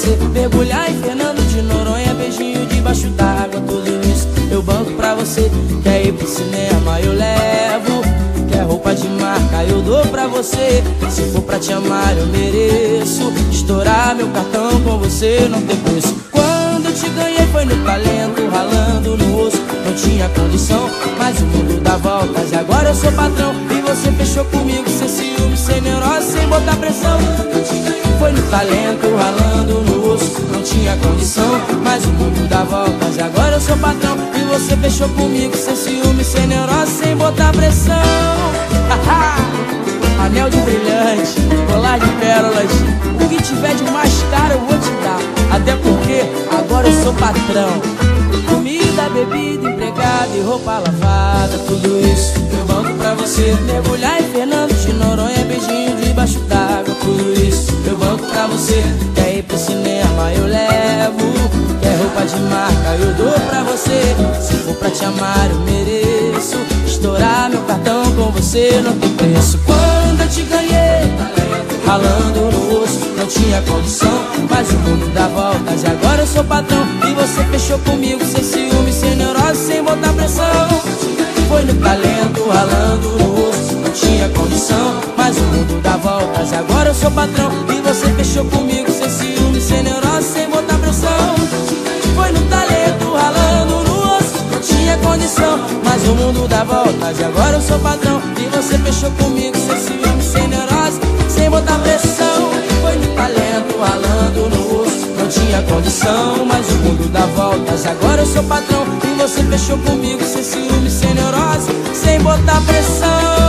você Mergulhar. Em Fernando de Noronha Beijinho debaixo d'água Tudo isso eu banco pra você. Quer ir pro cinema eu levo. Quer roupa de marca eu dou pra você. Se for pra te amar eu mereço. Estourar meu cartão com você não tem preço. Quando eu te ganhei foi no talento Ralando no osso. Não tinha condição Mas o mundo dá voltas. E agora eu sou patrão E você botar pressão. Foi no talento, ralando no osso. Não tinha condição, mas o mundo dá voltas. E agora eu sou patrão E você fechou comigo. Sem ciúme, sem neurose, sem botar pressão. Anel de brilhante, colar de pérolas. O que tiver de mais caro eu vou te dar. Até porque agora eu sou patrão. Comida, bebida, empregada e roupa lavada. Tudo isso eu banco pra você Mergulhar em Fernando de marca eu dou pra você. Se for pra te amar eu mereço. Estourar meu cartão com você não tem preço. Quando eu te ganhei Ralando no osso, não tinha condição. Mas o mundo dá voltas e agora eu sou patrão. E você fechou comigo sem ciúme, sem neurose, sem botar pressão. Foi no talento, ralando no osso, não tinha condição. Mas o mundo dá voltas e agora eu sou patrão o mundo dá voltas e agora eu sou patrão. E você fechou comigo sem ciúme, sem neurose sem botar pressão. Foi no talento, ralando no osso Não tinha condição, mas o mundo dá voltas. Agora eu sou patrão. E você fechou comigo Sem ciúme, sem neurose, sem botar pressão